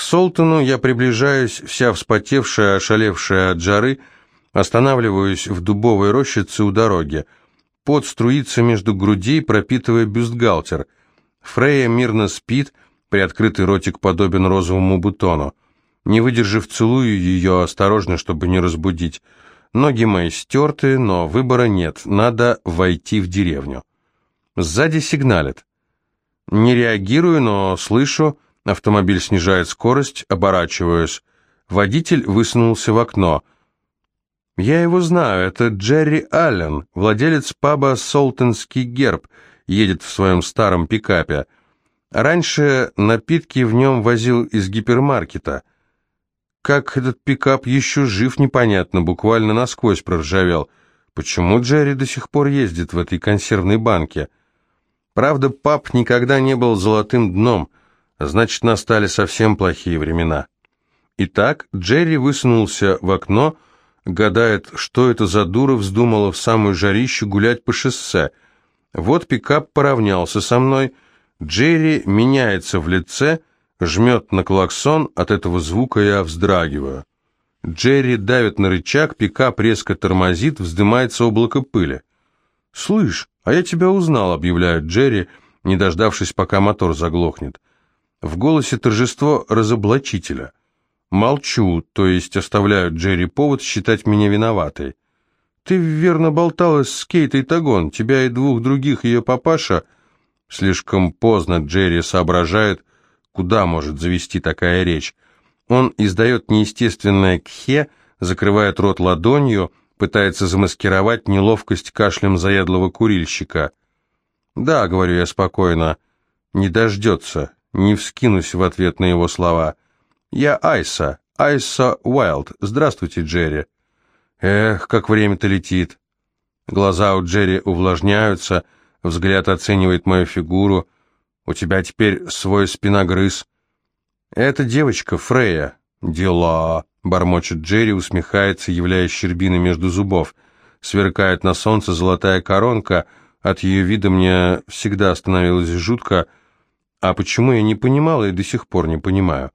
К Солтону я приближаюсь, вся вспотевшая, ошалевшая от жары, останавливаюсь в дубовой рощице у дороги. Пот струится между грудей, пропитывая бюстгальтер. Фрея мирно спит, приоткрытый ротик подобен розовому бутону. Не выдержав, целую ее осторожно, чтобы не разбудить. Ноги мои стерты, но выбора нет, надо войти в деревню. Сзади сигналят. Не реагирую, но слышу, автомобиль снижает скорость, оборачиваюсь. Водитель высунулся в окно. Я его знаю, это Джерри Аллен, владелец паба «Солтонский герб», едет в своем старом пикапе. Раньше напитки в нем возил из гипермаркета. Как этот пикап еще жив, непонятно, буквально насквозь проржавел. Почему Джерри до сих пор ездит в этой консервной банке? Правда, пап никогда не был золотым дном, значит, настали совсем плохие времена. Итак, Джерри высунулся в окно, гадает, что это за дура вздумала в самую жарищу гулять по шоссе. Вот пикап поравнялся со мной, Джерри меняется в лице, жмет на клаксон, от этого звука я вздрагиваю. Джерри давит на рычаг, пикап резко тормозит, вздымается облако пыли. «Слышь, а я тебя узнал», — объявляет Джерри, не дождавшись, пока мотор заглохнет. В голосе торжество разоблачителя. Молчу, то есть оставляю Джерри повод считать меня виноватой. «Ты верно болталась с Кейтой Тагон, тебя и двух других ее папаша...» Слишком поздно Джерри соображает, куда может завести такая речь. Он издает неестественное кхе, закрывает рот ладонью, пытается замаскировать неловкость кашлем заядлого курильщика. «Да», — говорю я спокойно, — «не дождется, не вскинусь в ответ на его слова. Я Айса, Айса Уайлд. Здравствуйте, Джерри». «Эх, как время-то летит». Глаза у Джерри увлажняются, взгляд оценивает мою фигуру. «У тебя теперь свой спиногрыз». «Это девочка, Фрея». «Дела», — бормочет Джерри, усмехается, являя щербины между зубов. Сверкает на солнце золотая коронка, от ее вида мне всегда становилось жутко, а почему я не понимала и до сих пор не понимаю.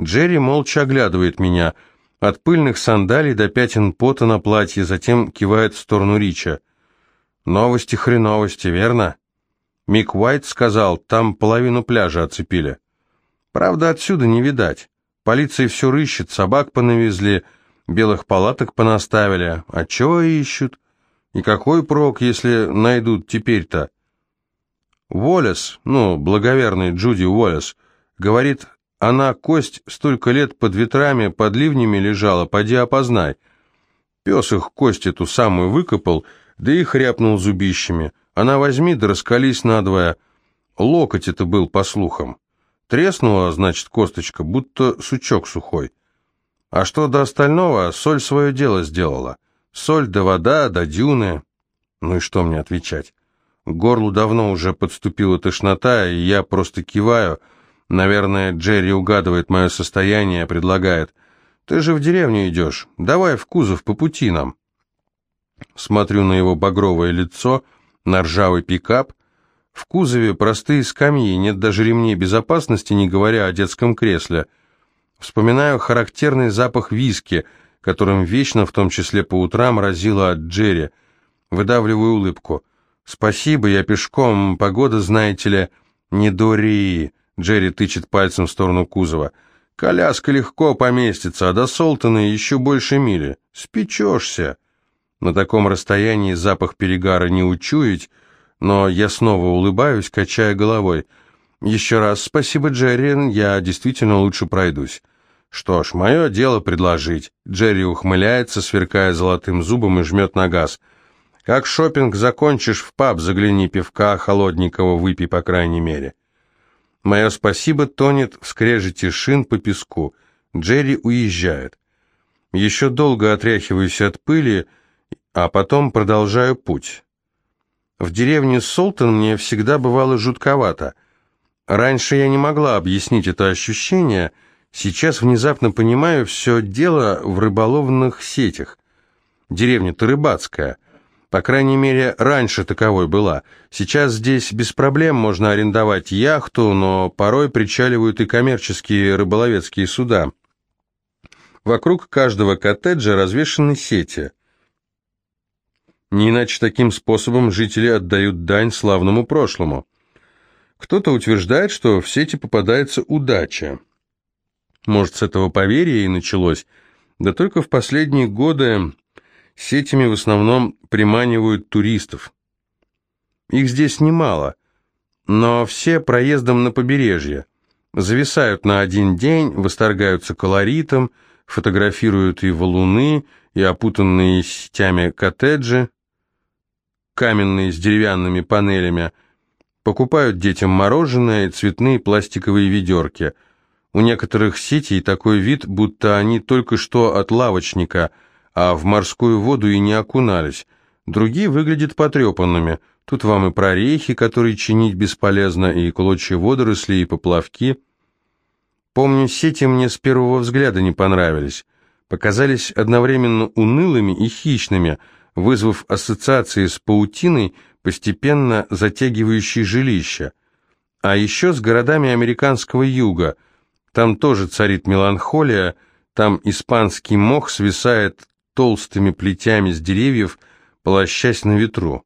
Джерри молча оглядывает меня, от пыльных сандалий до пятен пота на платье, затем кивает в сторону Рича. «Новости хреновости, верно?» Мик Уайт сказал, там половину пляжа оцепили. Правда, отсюда не видать. Полиция все рыщет, собак понавезли, белых палаток понаставили. А чего ищут? И какой прок, если найдут теперь-то? Уоллес, ну, благоверный Джуди Уоллес, говорит, она кость столько лет под ветрами, под ливнями лежала, поди опознай. Пес их кость эту самую выкопал, да и хряпнул зубищами. Она возьми да раскались надвое. Локоть это был, по слухам. Треснула, значит, косточка, будто сучок сухой. А что до остального, соль свое дело сделала. Соль да вода, да дюны. Ну и что мне отвечать? К горлу давно уже подступила тошнота, и я просто киваю. Наверное, Джерри угадывает мое состояние, предлагает. «Ты же в деревню идешь, давай в кузов по пути нам». Смотрю на его багровое лицо, на ржавый пикап, в кузове простые скамьи, нет даже ремней безопасности, не говоря о детском кресле. Вспоминаю характерный запах виски, которым вечно, в том числе по утрам, разило от Джерри. Выдавливаю улыбку. «Спасибо, я пешком, погода, знаете ли, не дури», — Джерри тычет пальцем в сторону кузова. «Коляска легко поместится, а до Солтона еще больше мили. Спечешься». На таком расстоянии запах перегара не учуять, но я снова улыбаюсь, качая головой. «Еще раз спасибо, Джерри, я действительно лучше пройдусь». «Что ж, мое дело предложить». Джерри ухмыляется, сверкая золотым зубом и жмет на газ. «Как шопинг закончишь, в паб загляни пивка холодненького, выпей по крайней мере». Мое спасибо тонет в скрежете шин по песку. Джерри уезжает. Еще долго отряхиваюсь от пыли, а потом продолжаю путь. В деревне Солтон мне всегда бывало жутковато. Раньше я не могла объяснить это ощущение, сейчас внезапно понимаю, все дело в рыболовных сетях. Деревня-то рыбацкая. По крайней мере, раньше таковой была. Сейчас здесь без проблем можно арендовать яхту, но порой причаливают и коммерческие рыболовецкие суда. Вокруг каждого коттеджа развешаны сети. Не иначе таким способом жители отдают дань славному прошлому. Кто-то утверждает, что в сети попадается удача. Может, с этого поверья и началось, да только в последние годы сетями в основном приманивают туристов. Их здесь немало, но все проездом на побережье. Зависают на один день, восторгаются колоритом, фотографируют и валуны, и опутанные сетями коттеджи, каменные с деревянными панелями, покупают детям мороженое и цветные пластиковые ведерки. У некоторых сетей такой вид, будто они только что от лавочника, а в морскую воду и не окунались. Другие выглядят потрепанными. Тут вам и прорехи, которые чинить бесполезно, и клочья водорослей, и поплавки – Помню, сети мне с первого взгляда не понравились. Показались одновременно унылыми и хищными, вызвав ассоциации с паутиной, постепенно затягивающей жилища. А еще с городами американского юга. Там тоже царит меланхолия, там испанский мох свисает толстыми плетями с деревьев, полощась на ветру.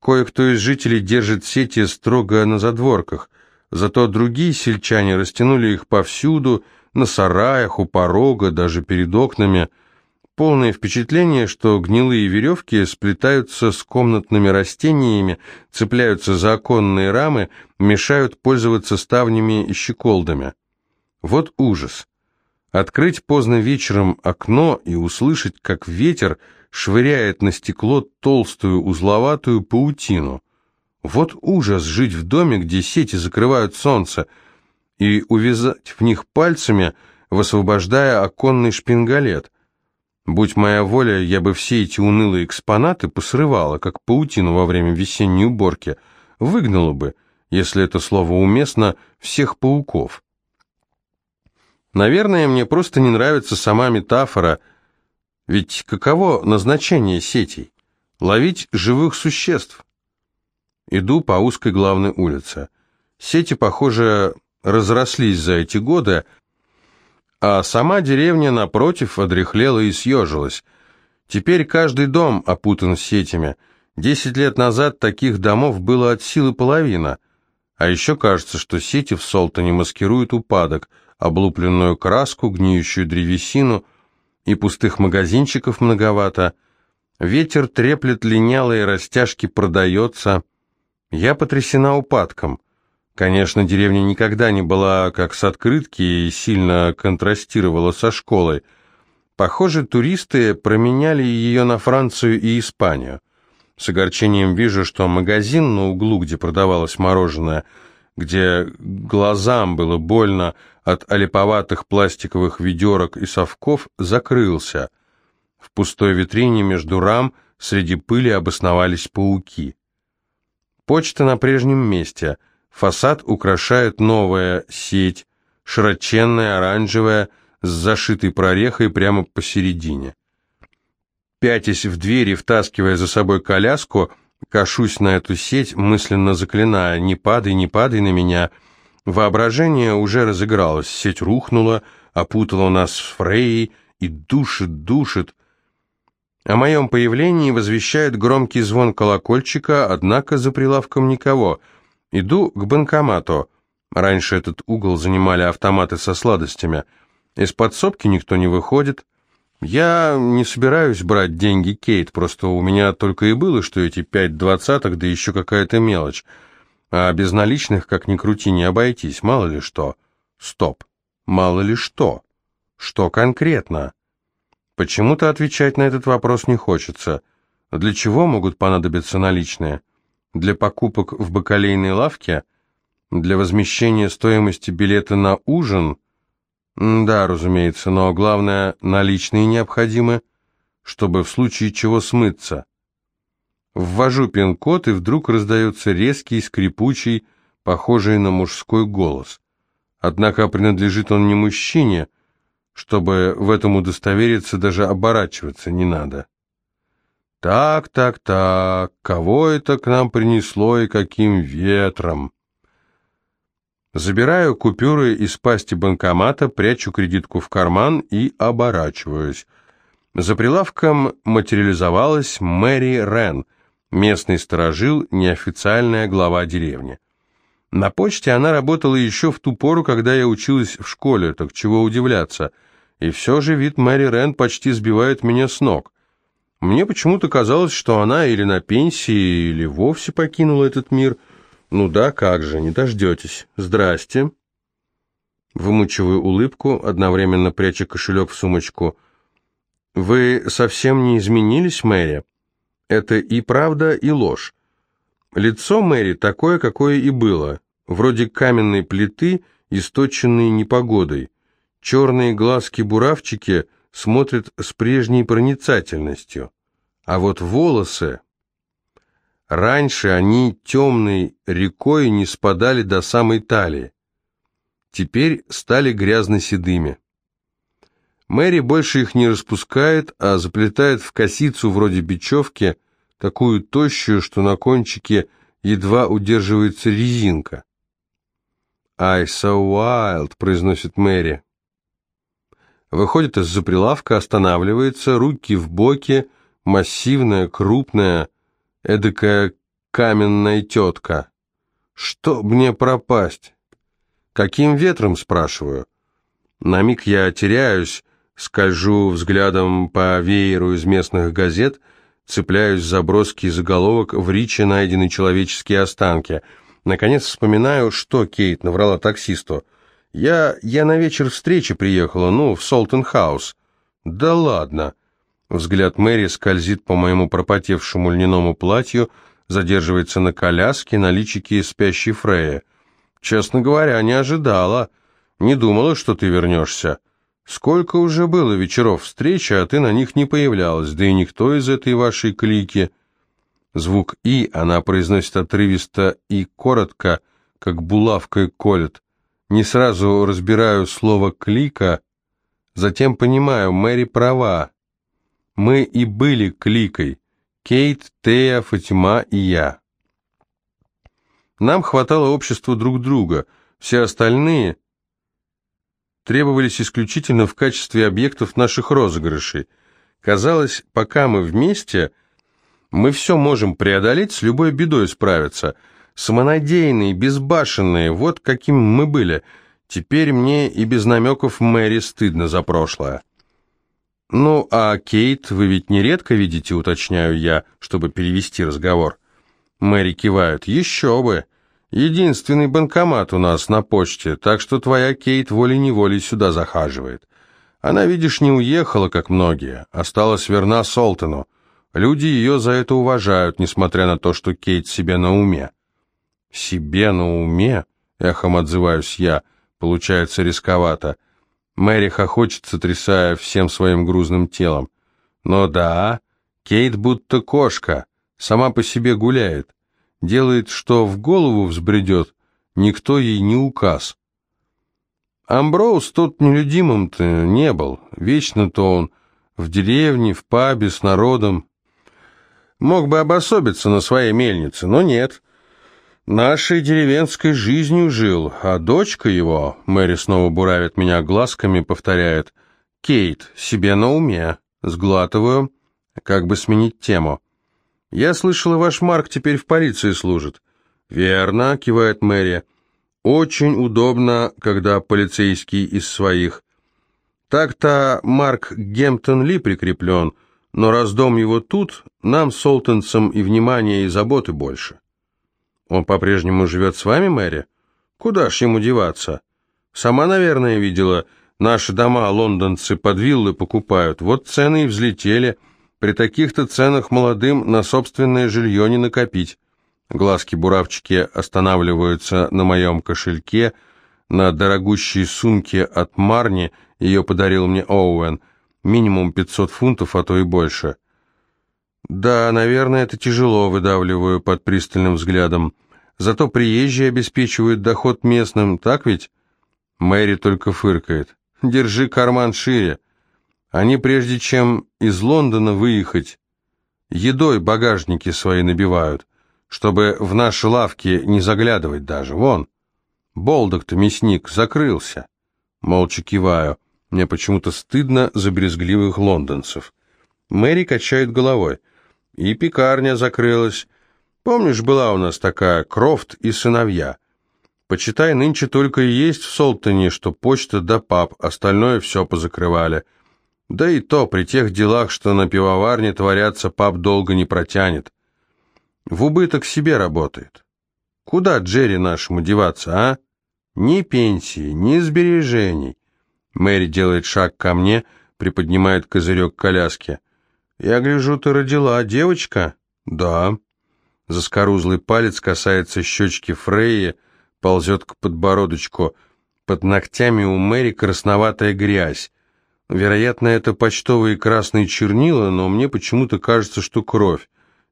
Кое-кто из жителей держит сети строго на задворках – Зато другие сельчане растянули их повсюду, на сараях, у порога, даже перед окнами. Полное впечатление, что гнилые веревки сплетаются с комнатными растениями, цепляются за оконные рамы, мешают пользоваться ставнями и щеколдами. Вот ужас. Открыть поздно вечером окно и услышать, как ветер швыряет на стекло толстую узловатую паутину. Вот ужас жить в доме, где сети закрывают солнце, и увязать в них пальцами, высвобождая оконный шпингалет. Будь моя воля, я бы все эти унылые экспонаты посрывала, как паутину во время весенней уборки, выгнала бы, если это слово уместно, всех пауков. Наверное, мне просто не нравится сама метафора, ведь каково назначение сетей? Ловить живых существ. Иду по узкой главной улице. Сети, похоже, разрослись за эти годы, а сама деревня, напротив, одряхлела и съежилась. Теперь каждый дом опутан сетями. Десять лет назад таких домов было от силы половина. А еще кажется, что сети в Солтоне маскируют упадок, облупленную краску, гниющую древесину, и пустых магазинчиков многовато. Ветер треплет линялые растяжки, продается. Я потрясена упадком. Конечно, деревня никогда не была как с открытки и сильно контрастировала со школой. Похоже, туристы променяли ее на Францию и Испанию. С огорчением вижу, что магазин на углу, где продавалось мороженое, где глазам было больно от олиповатых пластиковых ведерок и совков, закрылся. В пустой витрине между рам среди пыли обосновались пауки. Почта на прежнем месте. Фасад украшает новая сеть, широченная, оранжевая, с зашитой прорехой прямо посередине. Пятясь в двери, втаскивая за собой коляску, кашусь на эту сеть, мысленно заклиная «не падай, не падай на меня». Воображение уже разыгралось, сеть рухнула, опутала нас с Фрейей и душит, душит, о моем появлении возвещает громкий звон колокольчика, однако за прилавком никого. Иду к банкомату. Раньше этот угол занимали автоматы со сладостями. Из подсобки никто не выходит. Я не собираюсь брать деньги Кейт, просто у меня только и было, что эти пять двадцаток, да еще какая-то мелочь. А без наличных, как ни крути, не обойтись, мало ли что. Стоп. Мало ли что. Что конкретно? Почему-то отвечать на этот вопрос не хочется. Для чего могут понадобиться наличные? Для покупок в бакалейной лавке? Для возмещения стоимости билета на ужин? Да, разумеется, но главное, наличные необходимы, чтобы в случае чего смыться. Ввожу пин-код, и вдруг раздается резкий, скрипучий, похожий на мужской голос. Однако принадлежит он не мужчине, чтобы в этом удостовериться, даже оборачиваться не надо. Так, так, так, кого это к нам принесло и каким ветром? Забираю купюры из пасти банкомата, прячу кредитку в карман и оборачиваюсь. За прилавком материализовалась Мэри Рен, местный сторожил, неофициальная глава деревни. На почте она работала еще в ту пору, когда я училась в школе, так чего удивляться. И все же вид Мэри Рен почти сбивает меня с ног. Мне почему-то казалось, что она или на пенсии, или вовсе покинула этот мир. Ну да, как же, не дождетесь. Здрасте. Вымучиваю улыбку, одновременно пряча кошелек в сумочку. Вы совсем не изменились, Мэри? Это и правда, и ложь. Лицо Мэри такое, какое и было. Вроде каменной плиты, источенной непогодой. Черные глазки-буравчики — смотрит с прежней проницательностью. А вот волосы... Раньше они темной рекой не спадали до самой талии. Теперь стали грязно-седыми. Мэри больше их не распускает, а заплетает в косицу вроде бечевки, такую тощую, что на кончике едва удерживается резинка. «I so wild», — произносит Мэри. Выходит из-за прилавка, останавливается, руки в боки, массивная, крупная, эдакая каменная тетка. Что мне пропасть? Каким ветром, спрашиваю? На миг я теряюсь, скольжу взглядом по вееру из местных газет, цепляюсь за броский заголовок «В Риче найдены человеческие останки». Наконец вспоминаю, что Кейт наврала таксисту. «Я... я на вечер встречи приехала, ну, в Солтенхаус». «Да ладно». Взгляд Мэри скользит по моему пропотевшему льняному платью, задерживается на коляске, на личике спящей Фрея. «Честно говоря, не ожидала. Не думала, что ты вернешься. Сколько уже было вечеров встречи, а ты на них не появлялась, да и никто из этой вашей клики...» Звук «и» она произносит отрывисто и коротко, как булавкой колет. Не сразу разбираю слово «клика», затем понимаю, Мэри права. Мы и были кликой. Кейт, Тея, Фатима и я. Нам хватало общества друг друга. Все остальные требовались исключительно в качестве объектов наших розыгрышей. Казалось, пока мы вместе, мы все можем преодолеть, с любой бедой справиться – Самонадеянные, безбашенные, вот каким мы были. Теперь мне и без намеков Мэри стыдно за прошлое. «Ну, а Кейт вы ведь нередко видите, уточняю я, чтобы перевести разговор». Мэри кивает. «Еще бы! Единственный банкомат у нас на почте, так что твоя Кейт волей-неволей сюда захаживает. Она, видишь, не уехала, как многие, осталась верна Солтону. Люди ее за это уважают, несмотря на то, что Кейт себе на уме. «Себе на уме?» — эхом отзываюсь я. Получается рисковато. Мэри хохочет, сотрясая всем своим грузным телом. Но да, Кейт будто кошка, сама по себе гуляет. Делает, что в голову взбредет, никто ей не указ. Амброуз тот нелюдимым-то не был. Вечно-то он в деревне, в пабе, с народом. Мог бы обособиться на своей мельнице, но нет. Нашей деревенской жизнью жил, а дочка его, Мэри снова буравит меня глазками, повторяет, Кейт, себе на уме, сглатываю, как бы сменить тему. Я слышала, ваш Марк теперь в полиции служит. Верно, кивает Мэри. Очень удобно, когда полицейский из своих. Так-то Марк Гемптон Ли прикреплен, но раз дом его тут, нам, солтенцам, и внимания, и заботы больше. Он по-прежнему живет с вами, Мэри? Куда ж ему деваться? Сама, наверное, видела, наши дома лондонцы под виллы покупают. Вот цены и взлетели. При таких-то ценах молодым на собственное жилье не накопить. Глазки-буравчики останавливаются на моем кошельке, на дорогущей сумке от Марни, ее подарил мне Оуэн, минимум 500 фунтов, а то и больше. Да, наверное, это тяжело, выдавливаю под пристальным взглядом. Зато приезжие обеспечивают доход местным, так ведь? Мэри только фыркает. Держи карман шире. Они, прежде чем из Лондона выехать, едой багажники свои набивают, чтобы в наши лавки не заглядывать даже. Вон, Болдок-то мясник закрылся. Молча киваю. Мне почему-то стыдно за брезгливых лондонцев. Мэри качает головой. И пекарня закрылась. Помнишь, была у нас такая Крофт и сыновья? Почитай, нынче только и есть в Солтоне, что почта да пап, остальное все позакрывали. Да и то, при тех делах, что на пивоварне творятся, пап долго не протянет. В убыток себе работает. Куда Джерри нашему деваться, а? Ни пенсии, ни сбережений. Мэри делает шаг ко мне, приподнимает козырек коляски. «Я гляжу, ты родила, девочка?» «Да». Заскорузлый палец касается щечки Фрейи, ползет к подбородочку. Под ногтями у Мэри красноватая грязь. Вероятно, это почтовые красные чернила, но мне почему-то кажется, что кровь.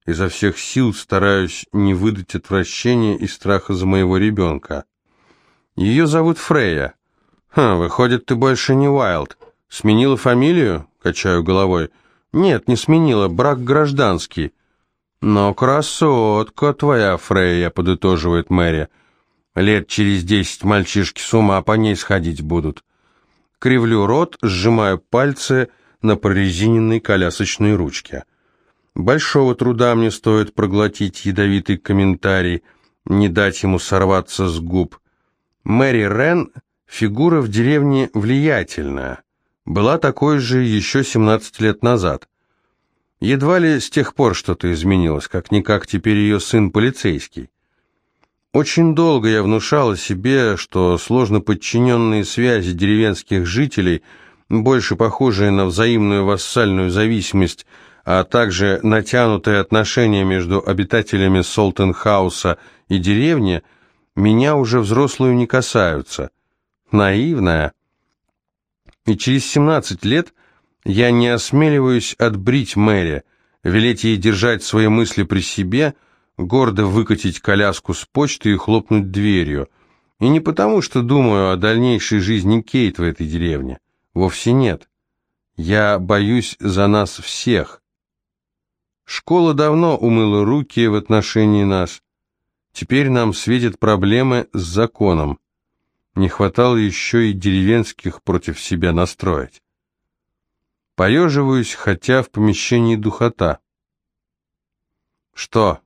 Изо всех сил стараюсь не выдать отвращения и страха за моего ребенка. Ее зовут Фрея. Ха, выходит, ты больше не Уайлд. Сменила фамилию? Качаю головой. Нет, не сменила, брак гражданский. Но красотка твоя, Фрея, подытоживает Мэри. Лет через десять мальчишки с ума по ней сходить будут. Кривлю рот, сжимаю пальцы на прорезиненной колясочной ручке. Большого труда мне стоит проглотить ядовитый комментарий, не дать ему сорваться с губ. Мэри Рен – фигура в деревне влиятельная. Была такой же еще 17 лет назад. Едва ли с тех пор что-то изменилось, как-никак теперь ее сын полицейский. Очень долго я внушала себе, что сложно подчиненные связи деревенских жителей, больше похожие на взаимную вассальную зависимость, а также натянутые отношения между обитателями Солтенхауса и деревни, меня уже взрослую не касаются. Наивная. И через 17 лет я не осмеливаюсь отбрить Мэри, велеть ей держать свои мысли при себе – гордо выкатить коляску с почты и хлопнуть дверью. И не потому, что думаю о дальнейшей жизни Кейт в этой деревне. Вовсе нет. Я боюсь за нас всех. Школа давно умыла руки в отношении нас. Теперь нам светят проблемы с законом. Не хватало еще и деревенских против себя настроить. Поеживаюсь, хотя в помещении духота. «Что?»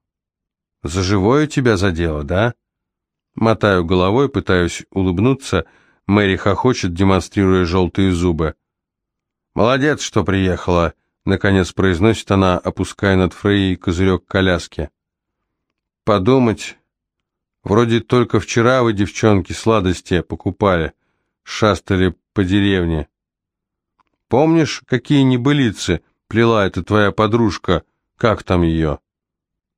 За живое тебя задело, да? Мотаю головой, пытаюсь улыбнуться. Мэри хохочет, демонстрируя желтые зубы. «Молодец, что приехала», — наконец произносит она, опуская над Фрейей козырек коляски. «Подумать, вроде только вчера вы, девчонки, сладости покупали, шастали по деревне. Помнишь, какие небылицы плела эта твоя подружка, как там ее?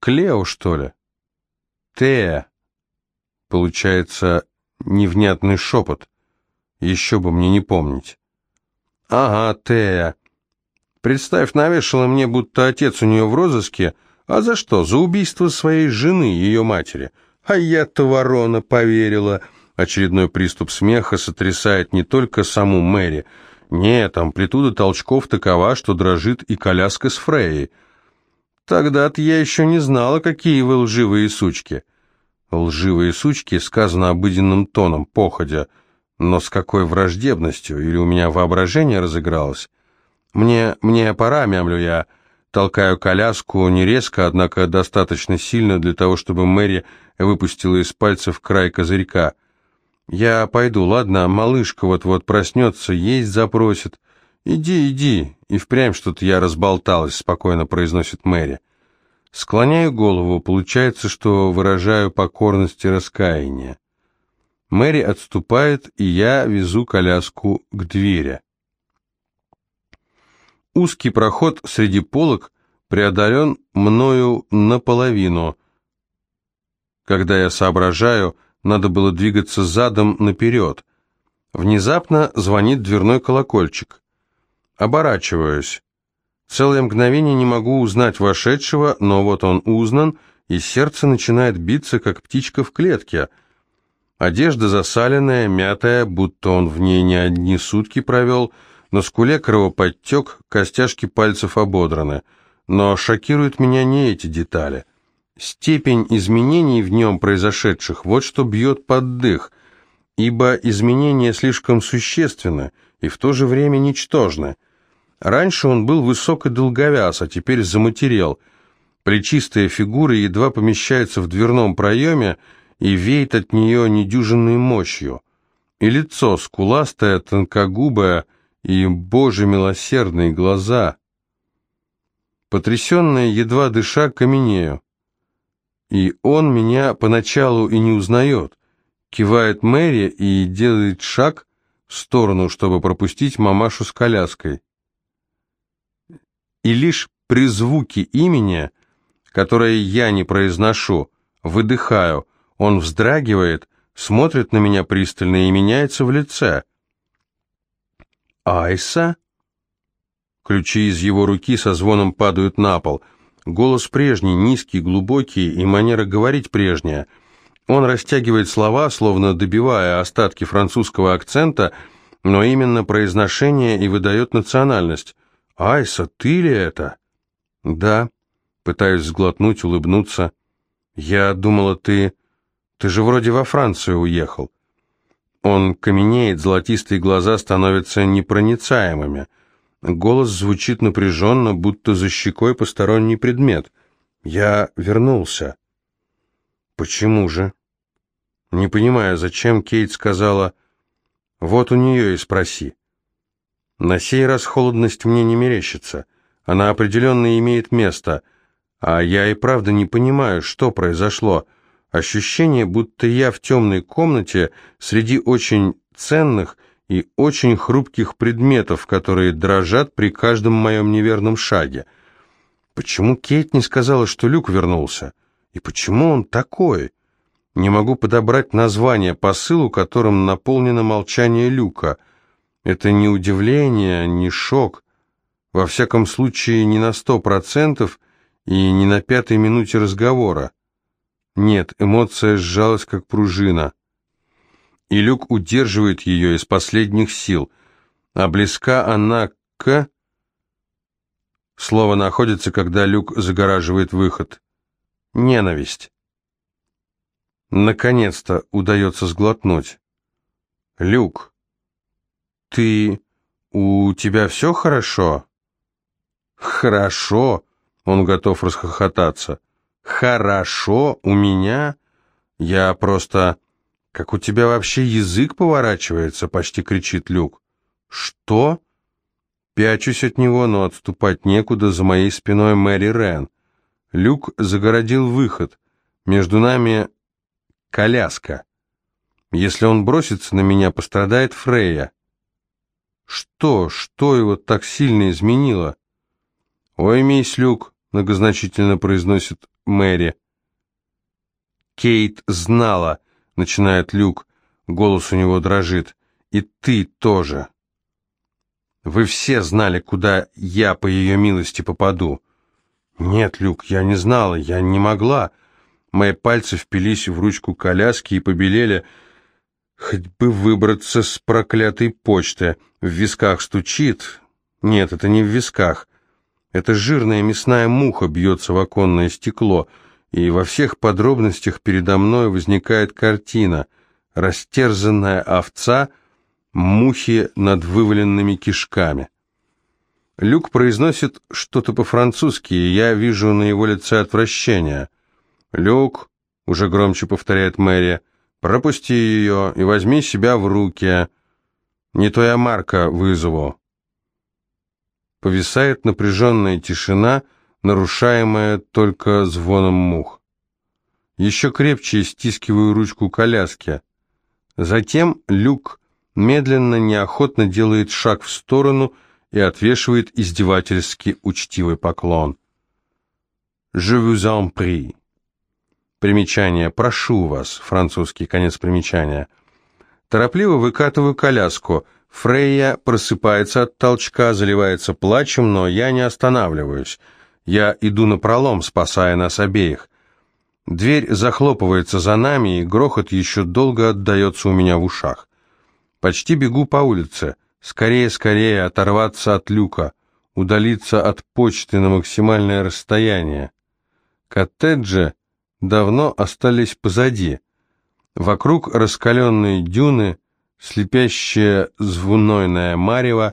Клео, что ли?» Тея. Получается, невнятный шепот. Еще бы мне не помнить. Ага, Тея. Представь, навешала мне, будто отец у нее в розыске. А за что? За убийство своей жены, ее матери. А я-то ворона поверила. Очередной приступ смеха сотрясает не только саму Мэри. Нет, амплитуда толчков такова, что дрожит и коляска с Фрейей. Тогда-то я еще не знала, какие вы лживые сучки. Лживые сучки сказано обыденным тоном, походя, но с какой враждебностью, или у меня воображение разыгралось? Мне, мне пора, мямлю я, толкаю коляску не резко, однако достаточно сильно для того, чтобы Мэри выпустила из пальцев край козырька. Я пойду, ладно, малышка вот-вот проснется, есть запросит. Иди, иди, и впрямь что-то я разболталась, спокойно произносит Мэри. Склоняю голову, получается, что выражаю покорность и раскаяние. Мэри отступает, и я везу коляску к двери. Узкий проход среди полок преодолен мною наполовину. Когда я соображаю, надо было двигаться задом наперед. Внезапно звонит дверной колокольчик. Оборачиваюсь. Целое мгновение не могу узнать вошедшего, но вот он узнан, и сердце начинает биться, как птичка в клетке. Одежда засаленная, мятая, будто он в ней не одни сутки провел, на скуле кровоподтек, костяшки пальцев ободраны. Но шокируют меня не эти детали. Степень изменений в нем произошедших, вот что бьет под дых, ибо изменения слишком существенны и в то же время ничтожны. Раньше он был высок и долговяз, а теперь заматерел. Плечистая фигура едва помещается в дверном проеме и веет от нее недюжинной мощью. И лицо скуластое, тонкогубое, и, боже милосердные глаза. Потрясенная, едва дыша, каменею. И он меня поначалу и не узнает. Кивает Мэри и делает шаг в сторону, чтобы пропустить мамашу с коляской. И лишь при звуке имени, которое я не произношу, выдыхаю, он вздрагивает, смотрит на меня пристально и меняется в лице. «Айса?» Ключи из его руки со звоном падают на пол. Голос прежний, низкий, глубокий, и манера говорить прежняя. Он растягивает слова, словно добивая остатки французского акцента, но именно произношение и выдает национальность. «Айса, ты ли это?» «Да», пытаюсь сглотнуть, улыбнуться. «Я думала, ты...» Ты же вроде во Францию уехал. Он каменеет, золотистые глаза становятся непроницаемыми. Голос звучит напряженно, будто за щекой посторонний предмет. Я вернулся. Почему же? Не понимаю, зачем Кейт сказала «Вот у нее и спроси». На сей раз холодность мне не мерещится. Она определенно имеет место, а я и правда не понимаю, что произошло. Ощущение, будто я в темной комнате среди очень ценных и очень хрупких предметов, которые дрожат при каждом моем неверном шаге. Почему Кейт не сказала, что Люк вернулся? И почему он такой? Не могу подобрать название посылу, которым наполнено молчание Люка. Это не удивление, не шок, во всяком случае не на сто процентов и не на пятой минуте разговора. Нет, эмоция сжалась, как пружина. И Люк удерживает ее из последних сил. А близка она к... Слово находится, когда Люк загораживает выход. Ненависть. Наконец-то удается сглотнуть. «Люк, ты... у тебя все хорошо?» «Хорошо?» — он готов расхохотаться. «Хорошо, у меня...» «Я просто...» «Как у тебя вообще язык поворачивается?» — почти кричит Люк. «Что?» Пячусь от него, но отступать некуда, за моей спиной Мэри Рен. Люк загородил выход. Между нами коляска. Если он бросится на меня, пострадает Фрейя. Что, что его так сильно изменило? «Ой, мисс Люк», — многозначительно произносит Мэри. «Кейт знала», — начинает Люк, голос у него дрожит, — «и ты тоже». «Вы все знали, куда я, по ее милости, попаду». «Нет, Люк, я не знала, я не могла». Мои пальцы впились в ручку коляски и побелели, хоть бы выбраться с проклятой почты. В висках стучит. Нет, это не в висках. Эта жирная мясная муха бьется в оконное стекло, и во всех подробностях передо мной возникает картина. Растерзанная овца, мухи над вываленными кишками. Люк произносит что-то по-французски, и я вижу на его лице отвращение. «Люк», — уже громче повторяет Мэри, — «пропусти ее и возьми себя в руки. Не то я Марка вызову». Повисает напряженная тишина, нарушаемая только звоном мух. Еще крепче стискиваю ручку коляски. Затем Люк медленно, неохотно делает шаг в сторону и отвешивает издевательски учтивый поклон. «Je vous en prie». Примечание «Прошу вас», французский конец примечания. Торопливо выкатываю коляску – Фрейя просыпается от толчка, заливается плачем, но я не останавливаюсь. Я иду на пролом, спасая нас обеих. Дверь захлопывается за нами, и грохот еще долго отдается у меня в ушах. Почти бегу по улице. Скорее, скорее оторваться от люка. удалиться от почты на максимальное расстояние. Коттеджи давно остались позади. Вокруг раскаленные дюны, слепящее звунойное марево.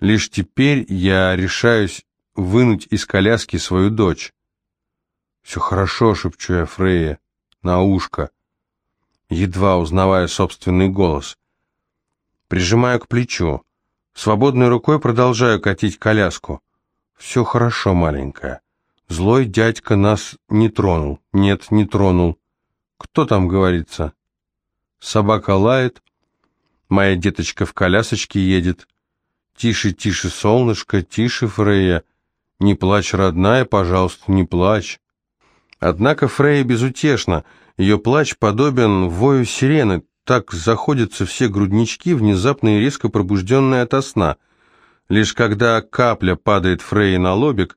Лишь теперь я решаюсь вынуть из коляски свою дочь. «Все хорошо», — шепчу я Фрейе, на ушко, едва узнавая собственный голос. Прижимаю к плечу. Свободной рукой продолжаю катить коляску. «Все хорошо, маленькая. Злой дядька нас не тронул. Нет, не тронул. Кто там говорится?» Собака лает. Моя деточка в колясочке едет. «Тише, тише, солнышко, тише, Фрея. Не плачь, родная, пожалуйста, не плачь». Однако Фрея безутешна, ее плач подобен вою сирены, так заходятся все груднички, внезапно и резко пробужденные ото сна. Лишь когда капля падает Фрей на лобик,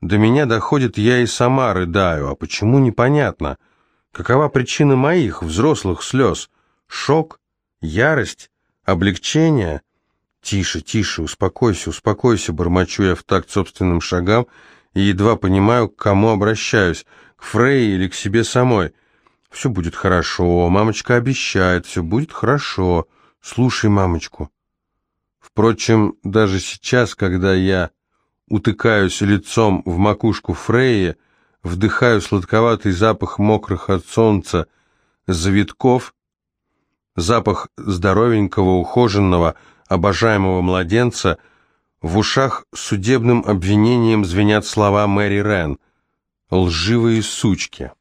до меня доходит, я и сама рыдаю. А почему, непонятно. Какова причина моих, взрослых, слез? Шок? Ярость? Облегчение? Тише, тише, успокойся, успокойся, бормочу я в такт собственным шагам и едва понимаю, к кому обращаюсь — к Фрей или к себе самой. Все будет хорошо, мамочка обещает, все будет хорошо. Слушай мамочку. Впрочем, даже сейчас, когда я утыкаюсь лицом в макушку Фреи, вдыхаю сладковатый запах мокрых от солнца завитков, запах здоровенького, ухоженного, обожаемого младенца, в ушах судебным обвинением звенят слова Мэри Рен лживые сучки.